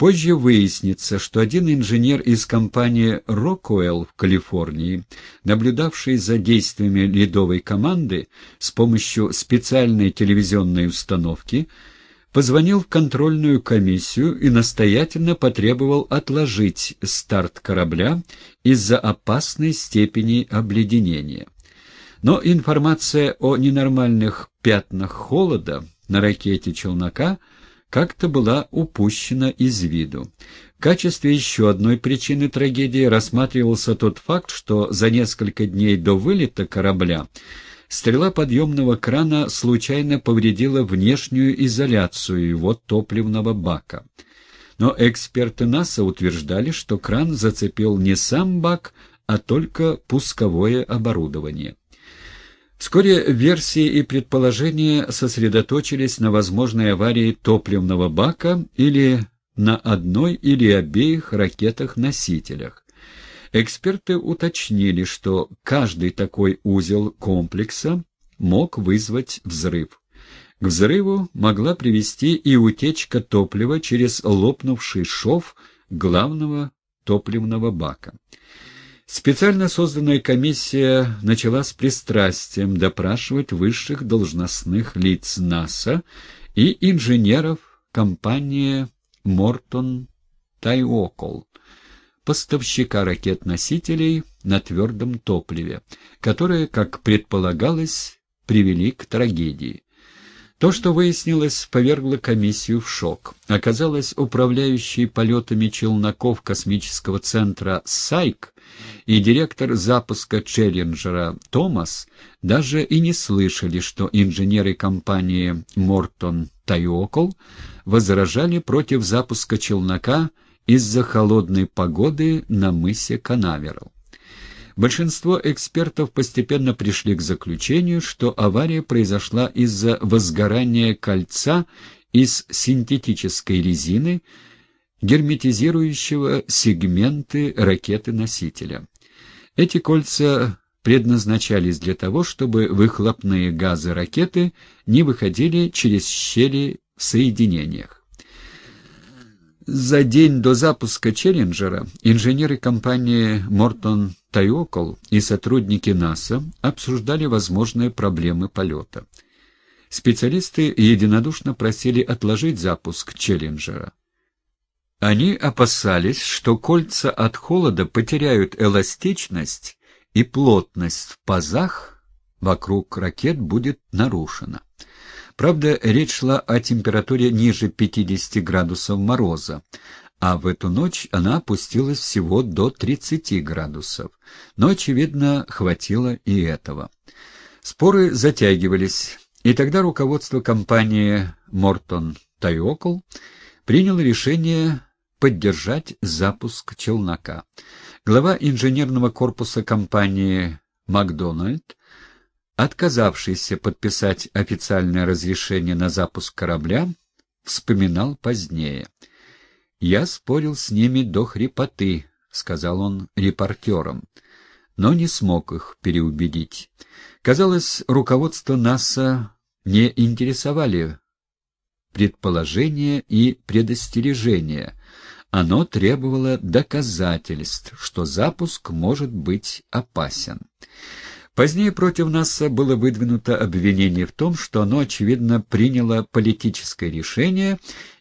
Позже выяснится, что один инженер из компании «Рокуэлл» в Калифорнии, наблюдавший за действиями ледовой команды с помощью специальной телевизионной установки, позвонил в контрольную комиссию и настоятельно потребовал отложить старт корабля из-за опасной степени обледенения. Но информация о ненормальных пятнах холода на ракете челнока как-то была упущена из виду. В качестве еще одной причины трагедии рассматривался тот факт, что за несколько дней до вылета корабля стрела подъемного крана случайно повредила внешнюю изоляцию его топливного бака. Но эксперты НАСА утверждали, что кран зацепил не сам бак, а только пусковое оборудование. Вскоре версии и предположения сосредоточились на возможной аварии топливного бака или на одной или обеих ракетах-носителях. Эксперты уточнили, что каждый такой узел комплекса мог вызвать взрыв. К взрыву могла привести и утечка топлива через лопнувший шов главного топливного бака. Специально созданная комиссия начала с пристрастием допрашивать высших должностных лиц НАСА и инженеров компании «Мортон Тайокол», поставщика ракет-носителей на твердом топливе, которые, как предполагалось, привели к трагедии. То, что выяснилось, повергло комиссию в шок. Оказалось, управляющий полетами челноков космического центра «Сайк» и директор запуска «Челленджера» Томас даже и не слышали, что инженеры компании «Мортон Тайокол» возражали против запуска челнока из-за холодной погоды на мысе Канаверал. Большинство экспертов постепенно пришли к заключению, что авария произошла из-за возгорания кольца из синтетической резины, герметизирующего сегменты ракеты-носителя. Эти кольца предназначались для того, чтобы выхлопные газы ракеты не выходили через щели в соединениях. За день до запуска «Челленджера» инженеры компании «Мортон Тайокол» и сотрудники НАСА обсуждали возможные проблемы полета. Специалисты единодушно просили отложить запуск «Челленджера». Они опасались, что кольца от холода потеряют эластичность и плотность в пазах вокруг ракет будет нарушена. Правда, речь шла о температуре ниже 50 градусов мороза, а в эту ночь она опустилась всего до 30 градусов. Но, очевидно, хватило и этого. Споры затягивались, и тогда руководство компании «Мортон Тайокл» приняло решение поддержать запуск челнока. Глава инженерного корпуса компании «Макдональд» отказавшийся подписать официальное разрешение на запуск корабля, вспоминал позднее. «Я спорил с ними до хрипоты», — сказал он репортерам, но не смог их переубедить. Казалось, руководство НАСА не интересовали предположения и предостережения. Оно требовало доказательств, что запуск может быть опасен. Позднее против НАСА было выдвинуто обвинение в том, что оно, очевидно, приняло политическое решение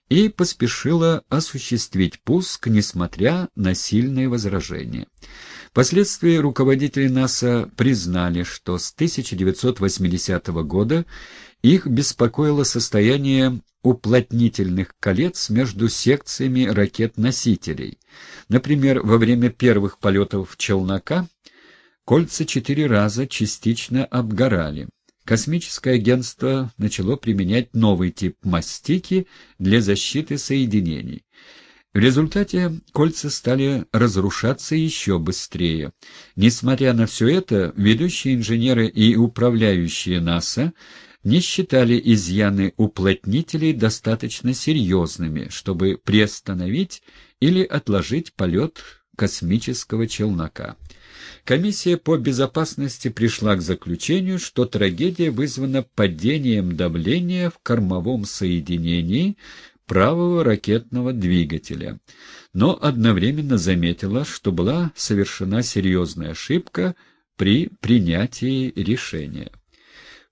и поспешило осуществить пуск, несмотря на сильные возражения. Впоследствии руководители НАСА признали, что с 1980 года их беспокоило состояние уплотнительных колец между секциями ракет-носителей. Например, во время первых полетов челнока Кольца четыре раза частично обгорали. Космическое агентство начало применять новый тип мастики для защиты соединений. В результате кольца стали разрушаться еще быстрее. Несмотря на все это, ведущие инженеры и управляющие НАСА не считали изъяны уплотнителей достаточно серьезными, чтобы приостановить или отложить полет космического челнока. Комиссия по безопасности пришла к заключению, что трагедия вызвана падением давления в кормовом соединении правого ракетного двигателя, но одновременно заметила, что была совершена серьезная ошибка при принятии решения.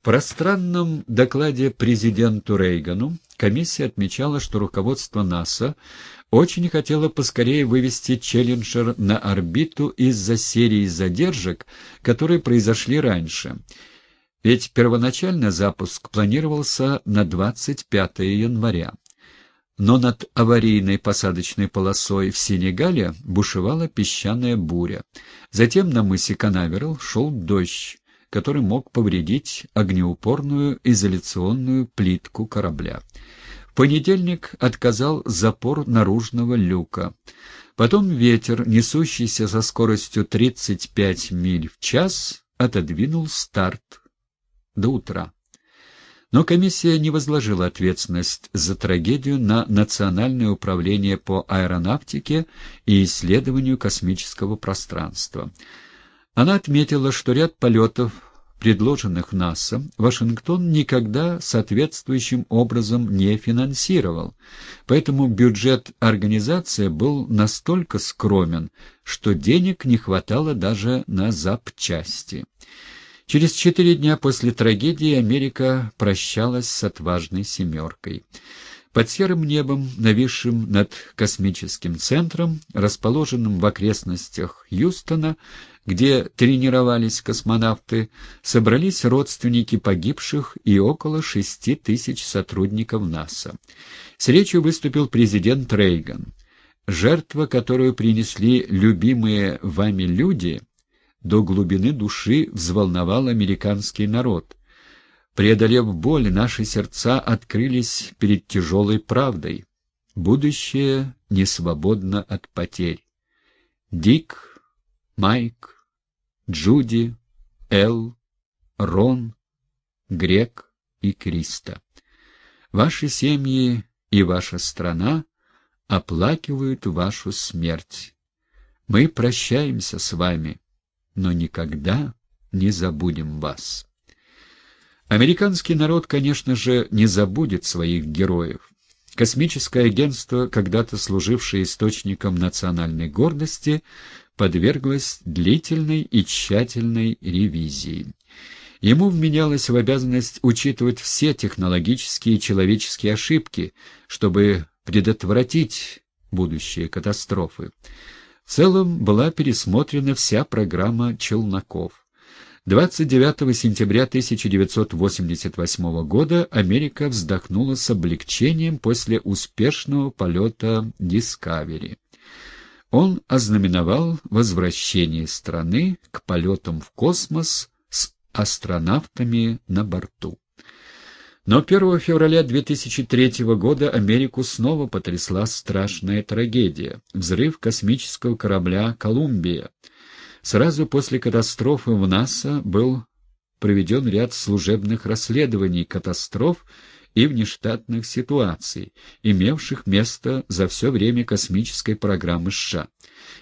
Пространном докладе президенту Рейгану комиссия отмечала, что руководство НАСА очень хотело поскорее вывести «Челленджер» на орбиту из-за серии задержек, которые произошли раньше. Ведь первоначально запуск планировался на 25 января. Но над аварийной посадочной полосой в Сенегале бушевала песчаная буря. Затем на мысе Канаверал шел дождь, который мог повредить огнеупорную изоляционную плитку корабля. В понедельник отказал запор наружного люка. Потом ветер, несущийся со скоростью 35 миль в час, отодвинул старт до утра. Но комиссия не возложила ответственность за трагедию на Национальное управление по аэронавтике и исследованию космического пространства. Она отметила, что ряд полетов, предложенных НАСА, Вашингтон никогда соответствующим образом не финансировал, поэтому бюджет организации был настолько скромен, что денег не хватало даже на запчасти. Через четыре дня после трагедии Америка прощалась с отважной «семеркой». Под серым небом, нависшим над космическим центром, расположенным в окрестностях Хьюстона, где тренировались космонавты, собрались родственники погибших и около шести тысяч сотрудников НАСА. С речью выступил президент Рейган. Жертва, которую принесли любимые вами люди, до глубины души взволновал американский народ. Преодолев боль, наши сердца открылись перед тяжелой правдой. Будущее не свободно от потерь. Дик, Майк, Джуди, Эл, Рон, Грек и Криста. Ваши семьи и ваша страна оплакивают вашу смерть. Мы прощаемся с вами но никогда не забудем вас. Американский народ, конечно же, не забудет своих героев. Космическое агентство, когда-то служившее источником национальной гордости, подверглось длительной и тщательной ревизии. Ему вменялось в обязанность учитывать все технологические и человеческие ошибки, чтобы предотвратить будущие катастрофы. В целом была пересмотрена вся программа «Челноков». 29 сентября 1988 года Америка вздохнула с облегчением после успешного полета «Дискавери». Он ознаменовал возвращение страны к полетам в космос с астронавтами на борту. Но 1 февраля 2003 года Америку снова потрясла страшная трагедия — взрыв космического корабля «Колумбия». Сразу после катастрофы в НАСА был проведен ряд служебных расследований катастроф и внештатных ситуаций, имевших место за все время космической программы США.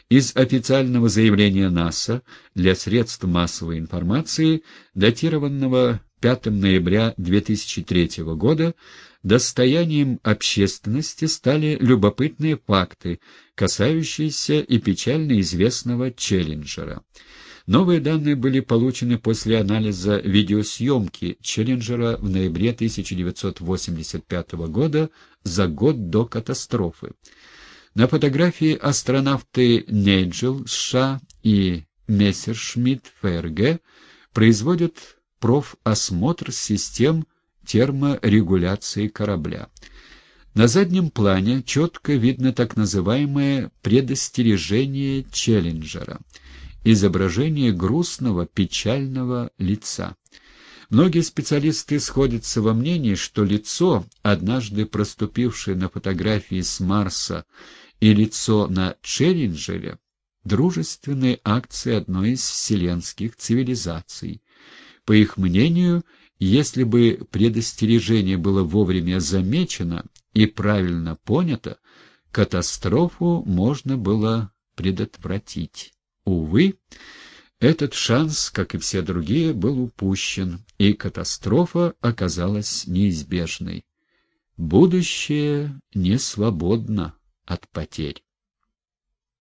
Из официального заявления НАСА для средств массовой информации, датированного 5 ноября 2003 года достоянием общественности стали любопытные факты, касающиеся и печально известного Челленджера. Новые данные были получены после анализа видеосъемки Челленджера в ноябре 1985 года за год до катастрофы. На фотографии астронавты Нейджел США и Мессершмитт ФРГ производят профосмотр систем терморегуляции корабля. На заднем плане четко видно так называемое предостережение Челленджера — изображение грустного, печального лица. Многие специалисты сходятся во мнении, что лицо, однажды проступившее на фотографии с Марса, и лицо на Челленджере — дружественные акции одной из вселенских цивилизаций. По их мнению, если бы предостережение было вовремя замечено и правильно понято, катастрофу можно было предотвратить. Увы, этот шанс, как и все другие, был упущен, и катастрофа оказалась неизбежной. Будущее не свободно от потерь.